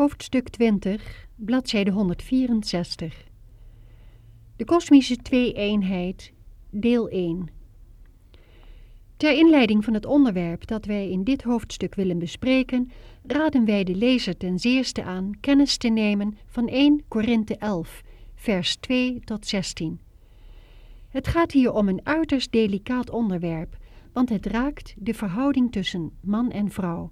Hoofdstuk 20, bladzijde 164. De kosmische twee-eenheid, deel 1. Ter inleiding van het onderwerp dat wij in dit hoofdstuk willen bespreken, raden wij de lezer ten zeerste aan kennis te nemen van 1 Korinthe 11, vers 2 tot 16. Het gaat hier om een uiterst delicaat onderwerp, want het raakt de verhouding tussen man en vrouw.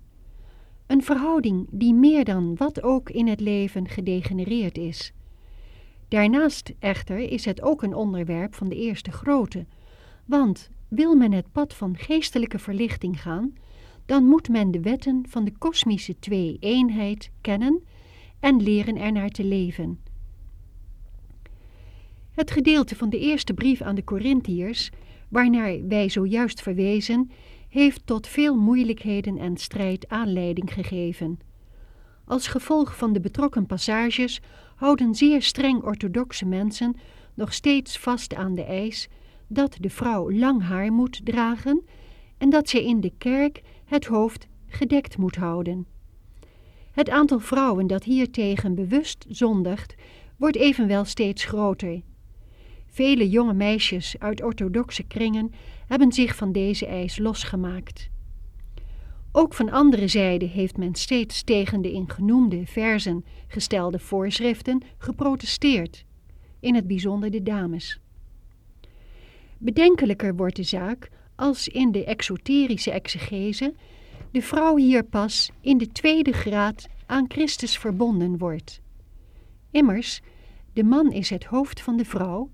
Een verhouding die meer dan wat ook in het leven gedegenereerd is. Daarnaast echter is het ook een onderwerp van de eerste grootte, want wil men het pad van geestelijke verlichting gaan, dan moet men de wetten van de kosmische twee-eenheid kennen en leren ernaar te leven. Het gedeelte van de eerste brief aan de Corinthiërs, waarnaar wij zojuist verwezen, heeft tot veel moeilijkheden en strijd aanleiding gegeven. Als gevolg van de betrokken passages houden zeer streng orthodoxe mensen nog steeds vast aan de eis dat de vrouw lang haar moet dragen en dat zij in de kerk het hoofd gedekt moet houden. Het aantal vrouwen dat hiertegen bewust zondigt, wordt evenwel steeds groter. Vele jonge meisjes uit orthodoxe kringen hebben zich van deze eis losgemaakt. Ook van andere zijde heeft men steeds tegen de in genoemde verzen gestelde voorschriften geprotesteerd, in het bijzonder de dames. Bedenkelijker wordt de zaak als in de exoterische exegese de vrouw hier pas in de tweede graad aan Christus verbonden wordt. Immers, de man is het hoofd van de vrouw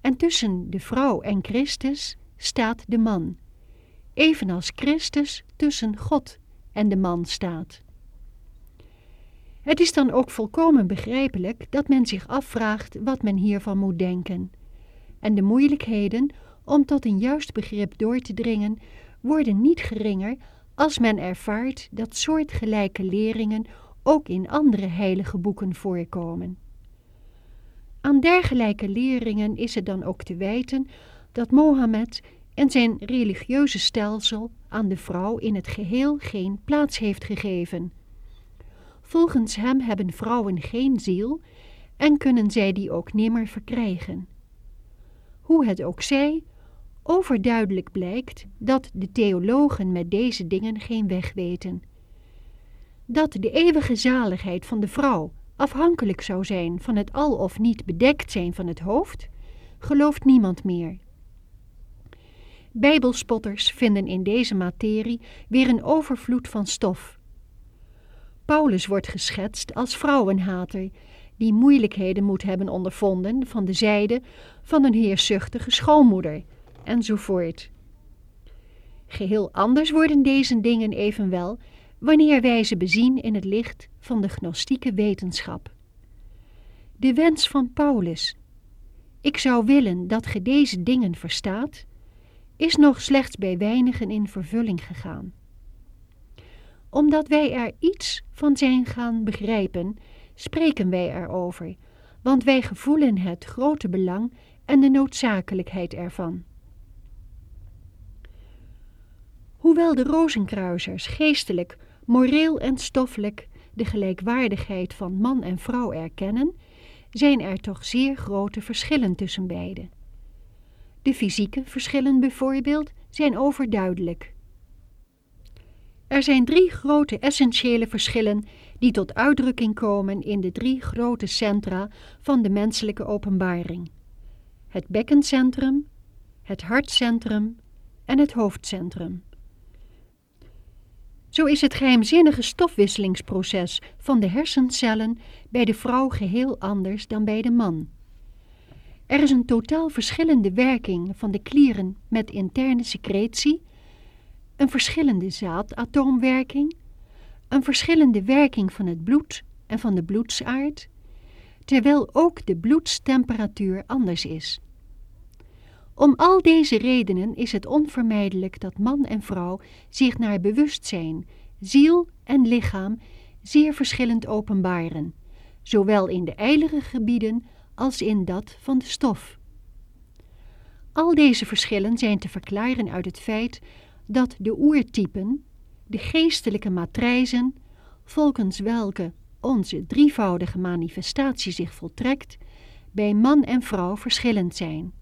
en tussen de vrouw en Christus staat de man, evenals Christus tussen God en de man staat. Het is dan ook volkomen begrijpelijk dat men zich afvraagt wat men hiervan moet denken. En de moeilijkheden om tot een juist begrip door te dringen worden niet geringer als men ervaart dat soortgelijke leringen ook in andere heilige boeken voorkomen. Aan dergelijke leringen is het dan ook te wijten dat Mohammed en zijn religieuze stelsel aan de vrouw in het geheel geen plaats heeft gegeven. Volgens hem hebben vrouwen geen ziel en kunnen zij die ook nimmer verkrijgen. Hoe het ook zij, overduidelijk blijkt dat de theologen met deze dingen geen weg weten. Dat de eeuwige zaligheid van de vrouw afhankelijk zou zijn van het al of niet bedekt zijn van het hoofd, gelooft niemand meer. Bijbelspotters vinden in deze materie weer een overvloed van stof. Paulus wordt geschetst als vrouwenhater, die moeilijkheden moet hebben ondervonden van de zijde van een heerzuchtige schoonmoeder, enzovoort. Geheel anders worden deze dingen evenwel wanneer wij ze bezien in het licht van de gnostieke wetenschap. De wens van Paulus, ik zou willen dat ge deze dingen verstaat, is nog slechts bij weinigen in vervulling gegaan. Omdat wij er iets van zijn gaan begrijpen, spreken wij erover, want wij gevoelen het grote belang en de noodzakelijkheid ervan. Hoewel de rozenkruisers geestelijk, moreel en stoffelijk de gelijkwaardigheid van man en vrouw erkennen, zijn er toch zeer grote verschillen tussen beiden. De fysieke verschillen bijvoorbeeld zijn overduidelijk. Er zijn drie grote essentiële verschillen die tot uitdrukking komen in de drie grote centra van de menselijke openbaring. Het bekkencentrum, het hartcentrum en het hoofdcentrum. Zo is het geheimzinnige stofwisselingsproces van de hersencellen bij de vrouw geheel anders dan bij de man. Er is een totaal verschillende werking van de klieren met interne secretie, een verschillende zaadatoomwerking, een verschillende werking van het bloed en van de bloedsaard, terwijl ook de bloedstemperatuur anders is. Om al deze redenen is het onvermijdelijk dat man en vrouw zich naar bewustzijn, ziel en lichaam zeer verschillend openbaren, zowel in de ijlere gebieden als in dat van de stof. Al deze verschillen zijn te verklaren uit het feit dat de oertypen, de geestelijke matrijzen, volgens welke onze drievoudige manifestatie zich voltrekt, bij man en vrouw verschillend zijn.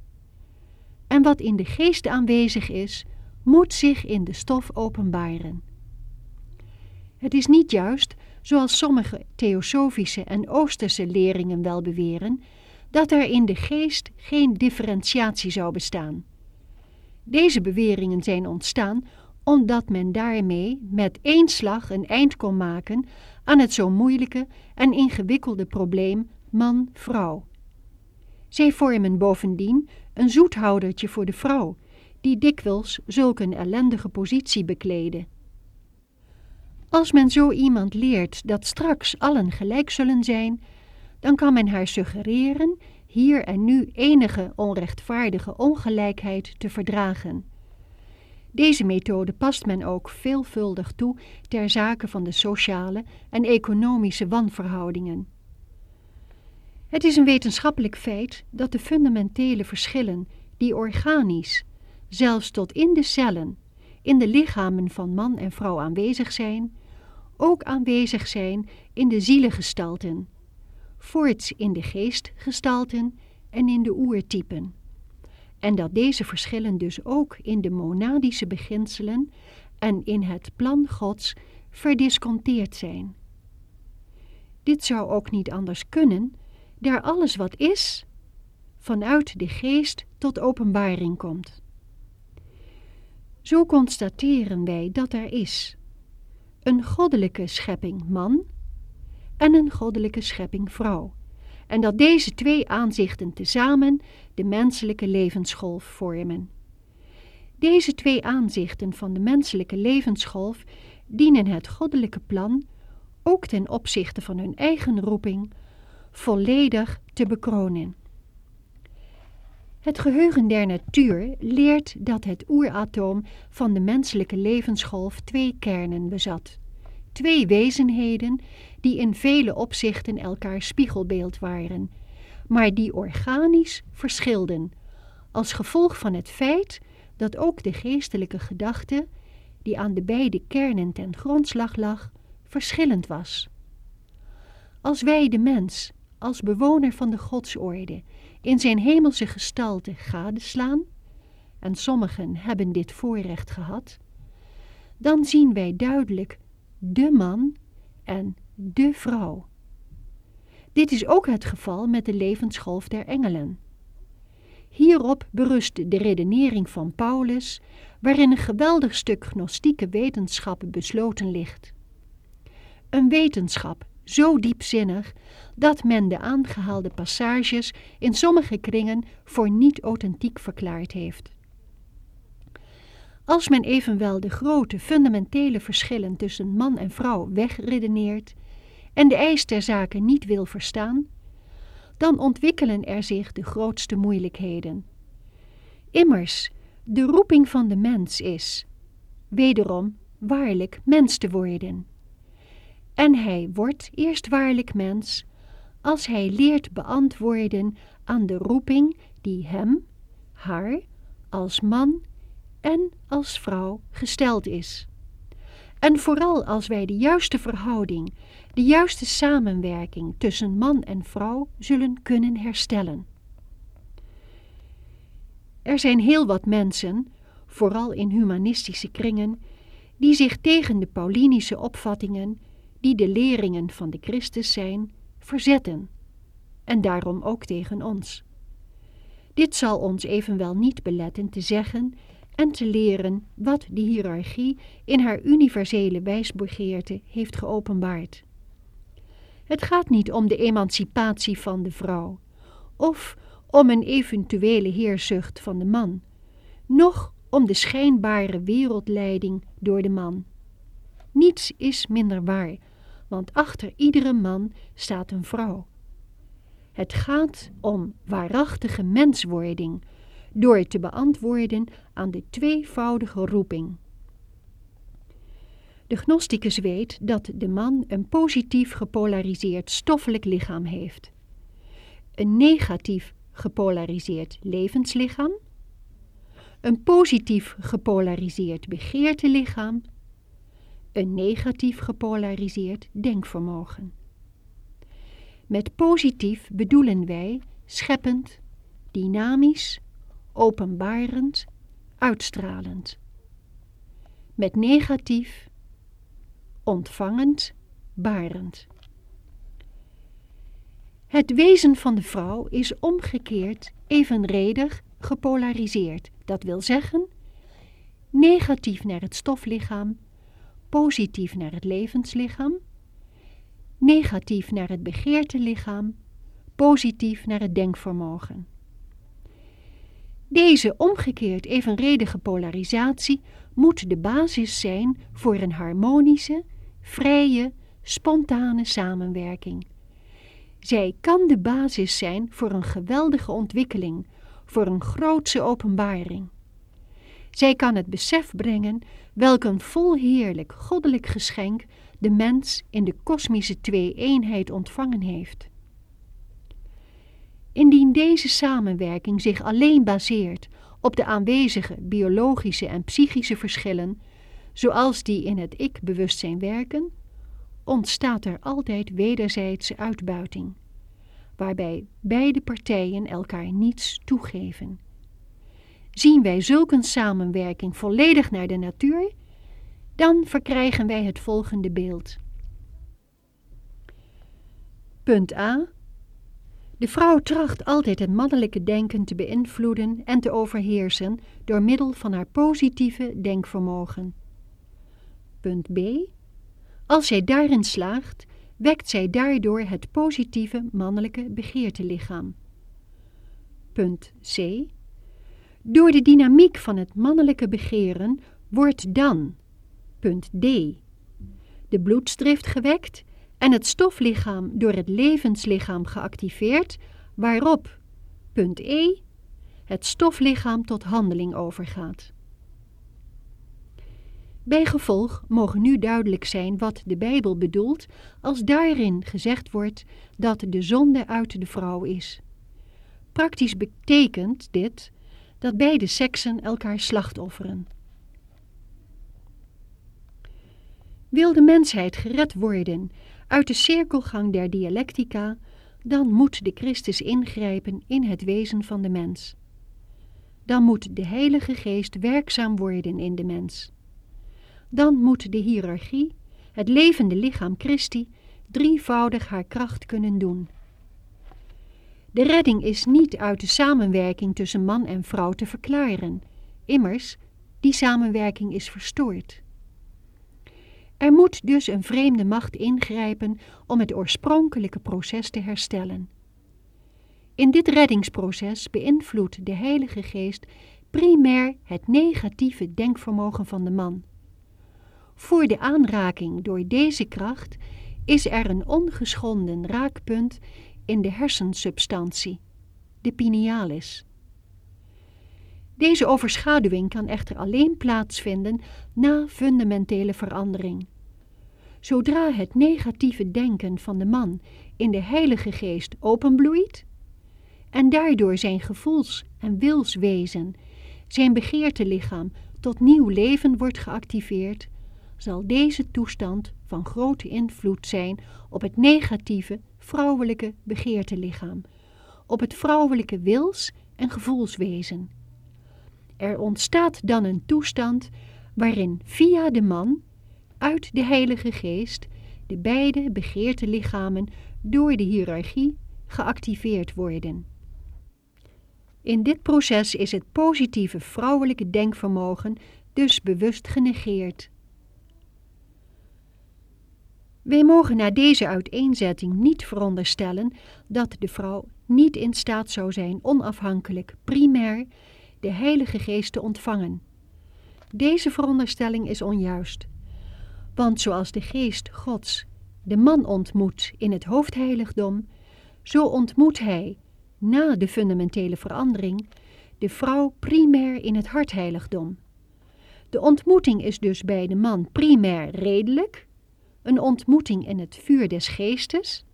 En wat in de geest aanwezig is, moet zich in de stof openbaren. Het is niet juist, zoals sommige theosofische en oosterse leringen wel beweren, dat er in de geest geen differentiatie zou bestaan. Deze beweringen zijn ontstaan omdat men daarmee met één slag een eind kon maken aan het zo moeilijke en ingewikkelde probleem man-vrouw. Zij vormen bovendien een zoethoudertje voor de vrouw, die dikwijls zulk een ellendige positie bekleden. Als men zo iemand leert dat straks allen gelijk zullen zijn, dan kan men haar suggereren hier en nu enige onrechtvaardige ongelijkheid te verdragen. Deze methode past men ook veelvuldig toe ter zake van de sociale en economische wanverhoudingen. Het is een wetenschappelijk feit dat de fundamentele verschillen die organisch, zelfs tot in de cellen, in de lichamen van man en vrouw aanwezig zijn, ook aanwezig zijn in de zielengestalten, voorts in de geestgestalten en in de oertypen. En dat deze verschillen dus ook in de monadische beginselen en in het plan Gods verdisconteerd zijn. Dit zou ook niet anders kunnen, daar alles wat is, vanuit de geest tot openbaring komt. Zo constateren wij dat er is een goddelijke schepping man en een goddelijke schepping vrouw, en dat deze twee aanzichten tezamen de menselijke levensgolf vormen. Deze twee aanzichten van de menselijke levensgolf dienen het goddelijke plan, ook ten opzichte van hun eigen roeping, volledig te bekronen. Het geheugen der natuur leert dat het oeratoom van de menselijke levensgolf twee kernen bezat. Twee wezenheden die in vele opzichten elkaar spiegelbeeld waren, maar die organisch verschilden, als gevolg van het feit dat ook de geestelijke gedachte, die aan de beide kernen ten grondslag lag, verschillend was. Als wij de mens, als bewoner van de godsorde, in zijn hemelse gestalte gadeslaan, en sommigen hebben dit voorrecht gehad, dan zien wij duidelijk de man en de vrouw. Dit is ook het geval met de levensgolf der engelen. Hierop berust de redenering van Paulus, waarin een geweldig stuk gnostieke wetenschap besloten ligt. Een wetenschap zo diepzinnig dat men de aangehaalde passages in sommige kringen voor niet authentiek verklaard heeft. Als men evenwel de grote fundamentele verschillen tussen man en vrouw wegredeneert en de eis ter zake niet wil verstaan, dan ontwikkelen er zich de grootste moeilijkheden. Immers, de roeping van de mens is, wederom, waarlijk mens te worden. En hij wordt eerst waarlijk mens, als hij leert beantwoorden aan de roeping die hem, haar, als man en als vrouw gesteld is. En vooral als wij de juiste verhouding, de juiste samenwerking tussen man en vrouw zullen kunnen herstellen. Er zijn heel wat mensen, vooral in humanistische kringen, die zich tegen de Paulinische opvattingen, die de leringen van de Christus zijn, verzetten, en daarom ook tegen ons. Dit zal ons evenwel niet beletten te zeggen en te leren wat de hiërarchie in haar universele wijsbegeerte heeft geopenbaard. Het gaat niet om de emancipatie van de vrouw, of om een eventuele heerzucht van de man, noch om de schijnbare wereldleiding door de man. Niets is minder waar, want achter iedere man staat een vrouw. Het gaat om waarachtige menswording, door te beantwoorden aan de tweevoudige roeping. De gnosticus weet dat de man een positief gepolariseerd stoffelijk lichaam heeft, een negatief gepolariseerd levenslichaam, een positief gepolariseerd begeertelichaam, een negatief gepolariseerd denkvermogen. Met positief bedoelen wij scheppend, dynamisch, openbarend, uitstralend. Met negatief, ontvangend, barend. Het wezen van de vrouw is omgekeerd evenredig gepolariseerd. Dat wil zeggen, negatief naar het stoflichaam, positief naar het levenslichaam, negatief naar het begeertelichaam, positief naar het denkvermogen. Deze omgekeerd evenredige polarisatie moet de basis zijn voor een harmonische, vrije, spontane samenwerking. Zij kan de basis zijn voor een geweldige ontwikkeling, voor een grootse openbaring. Zij kan het besef brengen welk een volheerlijk goddelijk geschenk de mens in de kosmische twee-eenheid ontvangen heeft. Indien deze samenwerking zich alleen baseert op de aanwezige biologische en psychische verschillen, zoals die in het ik-bewustzijn werken, ontstaat er altijd wederzijdse uitbuiting, waarbij beide partijen elkaar niets toegeven. Zien wij zulke samenwerking volledig naar de natuur, dan verkrijgen wij het volgende beeld. Punt A. De vrouw tracht altijd het mannelijke denken te beïnvloeden en te overheersen door middel van haar positieve denkvermogen. Punt B. Als zij daarin slaagt, wekt zij daardoor het positieve mannelijke begeertelichaam. Punt C. Door de dynamiek van het mannelijke begeren wordt dan, punt D, de bloedstrift gewekt en het stoflichaam door het levenslichaam geactiveerd, waarop, punt E, het stoflichaam tot handeling overgaat. Bij gevolg mogen nu duidelijk zijn wat de Bijbel bedoelt als daarin gezegd wordt dat de zonde uit de vrouw is. Praktisch betekent dit dat beide seksen elkaar slachtofferen. Wil de mensheid gered worden uit de cirkelgang der dialectica, dan moet de Christus ingrijpen in het wezen van de mens. Dan moet de Heilige Geest werkzaam worden in de mens. Dan moet de hiërarchie, het levende lichaam Christi, drievoudig haar kracht kunnen doen. De redding is niet uit de samenwerking tussen man en vrouw te verklaren. Immers, die samenwerking is verstoord. Er moet dus een vreemde macht ingrijpen om het oorspronkelijke proces te herstellen. In dit reddingsproces beïnvloedt de Heilige Geest primair het negatieve denkvermogen van de man. Voor de aanraking door deze kracht is er een ongeschonden raakpunt in de hersensubstantie, de pinealis. Deze overschaduwing kan echter alleen plaatsvinden na fundamentele verandering. Zodra het negatieve denken van de man in de Heilige Geest openbloeit en daardoor zijn gevoels- en wilswezen, zijn begeertelichaam tot nieuw leven wordt geactiveerd, zal deze toestand van grote invloed zijn op het negatieve vrouwelijke begeertelichaam, op het vrouwelijke wils- en gevoelswezen. Er ontstaat dan een toestand waarin via de man, uit de Heilige Geest, de beide begeertelichamen door de hiërarchie geactiveerd worden. In dit proces is het positieve vrouwelijke denkvermogen dus bewust genegeerd. Wij mogen na deze uiteenzetting niet veronderstellen dat de vrouw niet in staat zou zijn onafhankelijk, primair, de Heilige Geest te ontvangen. Deze veronderstelling is onjuist. Want zoals de Geest Gods de man ontmoet in het hoofdheiligdom, zo ontmoet hij, na de fundamentele verandering, de vrouw primair in het hartheiligdom. De ontmoeting is dus bij de man primair redelijk, een ontmoeting in het vuur des geestes,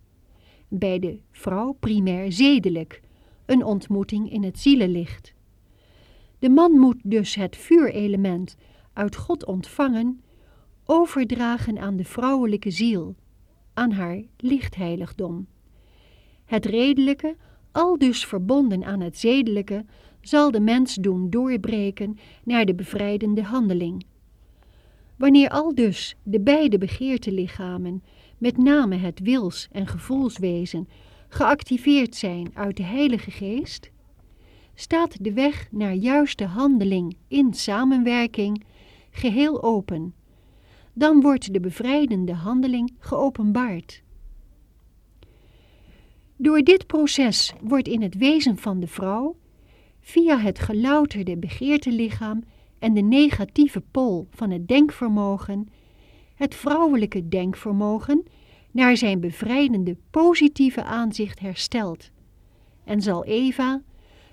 bij de vrouw primair zedelijk, een ontmoeting in het zielenlicht. De man moet dus het vuurelement uit God ontvangen, overdragen aan de vrouwelijke ziel, aan haar lichtheiligdom. Het redelijke, al dus verbonden aan het zedelijke, zal de mens doen doorbreken naar de bevrijdende handeling. Wanneer al dus de beide begeertelichamen, met name het wils- en gevoelswezen, geactiveerd zijn uit de Heilige Geest, staat de weg naar juiste handeling in samenwerking geheel open. Dan wordt de bevrijdende handeling geopenbaard. Door dit proces wordt in het wezen van de vrouw, via het gelouterde begeertelichaam en de negatieve pol van het denkvermogen, het vrouwelijke denkvermogen naar zijn bevrijdende positieve aanzicht hersteld. En zal Eva,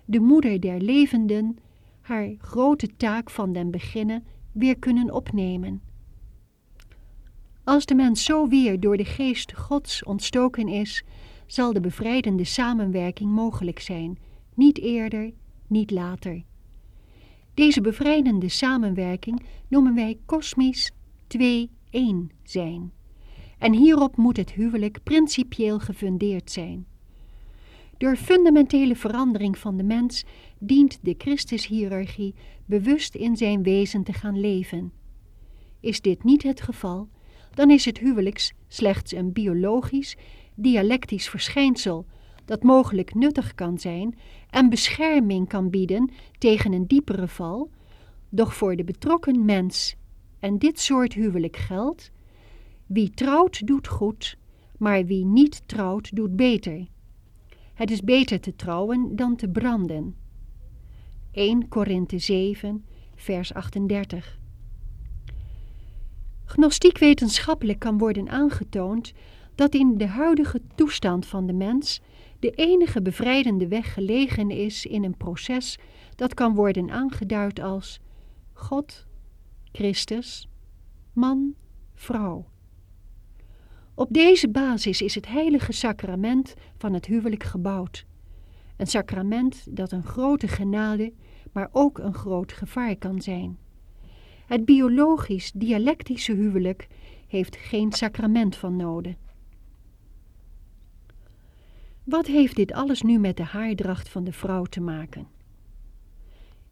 de moeder der levenden, haar grote taak van den beginnen weer kunnen opnemen. Als de mens zo weer door de geest Gods ontstoken is, zal de bevrijdende samenwerking mogelijk zijn, niet eerder, niet later. Deze bevrijdende samenwerking noemen wij kosmisch 2-1 zijn. En hierop moet het huwelijk principieel gefundeerd zijn. Door fundamentele verandering van de mens dient de Christushierarchie bewust in zijn wezen te gaan leven. Is dit niet het geval, dan is het huwelijks slechts een biologisch, dialectisch verschijnsel dat mogelijk nuttig kan zijn en bescherming kan bieden tegen een diepere val, doch voor de betrokken mens en dit soort huwelijk geldt, wie trouwt doet goed, maar wie niet trouwt doet beter. Het is beter te trouwen dan te branden. 1 Korinthe 7, vers 38. Gnostiek wetenschappelijk kan worden aangetoond dat in de huidige toestand van de mens de enige bevrijdende weg gelegen is in een proces dat kan worden aangeduid als God, Christus, man, vrouw. Op deze basis is het heilige sacrament van het huwelijk gebouwd. Een sacrament dat een grote genade, maar ook een groot gevaar kan zijn. Het biologisch-dialectische huwelijk heeft geen sacrament van noden. Wat heeft dit alles nu met de haardracht van de vrouw te maken?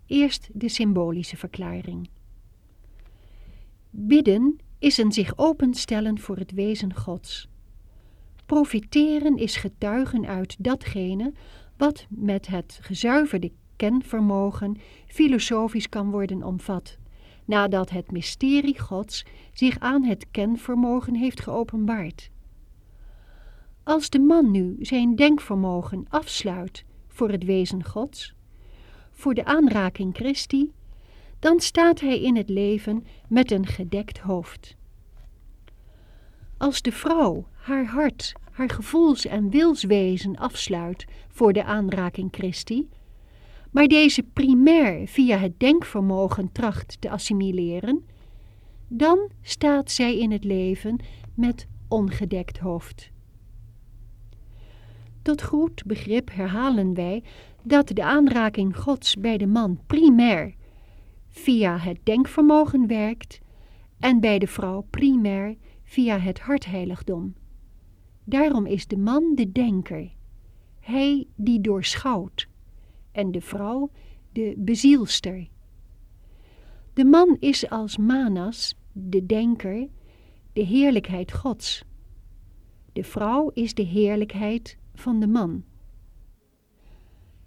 Eerst de symbolische verklaring. Bidden is een zich openstellen voor het wezen Gods. Profiteren is getuigen uit datgene wat met het gezuiverde kenvermogen filosofisch kan worden omvat, nadat het mysterie Gods zich aan het kenvermogen heeft geopenbaard. Als de man nu zijn denkvermogen afsluit voor het wezen Gods, voor de aanraking Christi, dan staat hij in het leven met een gedekt hoofd. Als de vrouw haar hart, haar gevoels- en wilswezen afsluit voor de aanraking Christi, maar deze primair via het denkvermogen tracht te assimileren, dan staat zij in het leven met ongedekt hoofd. Tot goed begrip herhalen wij dat de aanraking Gods bij de man primair via het denkvermogen werkt en bij de vrouw primair via het hartheiligdom. Daarom is de man de denker, hij die doorschouwt, en de vrouw de bezielster. De man is als Manas, de denker, de heerlijkheid Gods. De vrouw is de heerlijkheid van de man.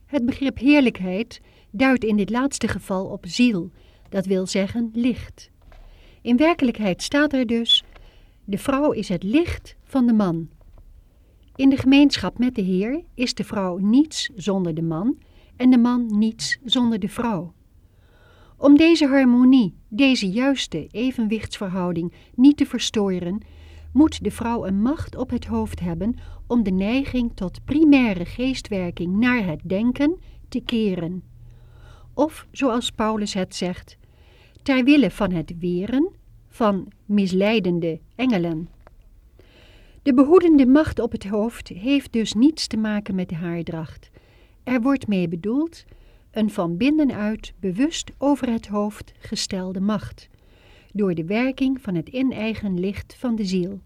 Het begrip heerlijkheid duidt in dit laatste geval op ziel, dat wil zeggen licht. In werkelijkheid staat er dus, de vrouw is het licht van de man. In de gemeenschap met de Heer is de vrouw niets zonder de man en de man niets zonder de vrouw. Om deze harmonie, deze juiste evenwichtsverhouding niet te verstoren, moet de vrouw een macht op het hoofd hebben om de neiging tot primaire geestwerking naar het denken te keren. Of, zoals Paulus het zegt, ter wille van het weren van misleidende engelen. De behoedende macht op het hoofd heeft dus niets te maken met de haardracht. Er wordt mee bedoeld een van binnenuit bewust over het hoofd gestelde macht, door de werking van het ineigen licht van de ziel.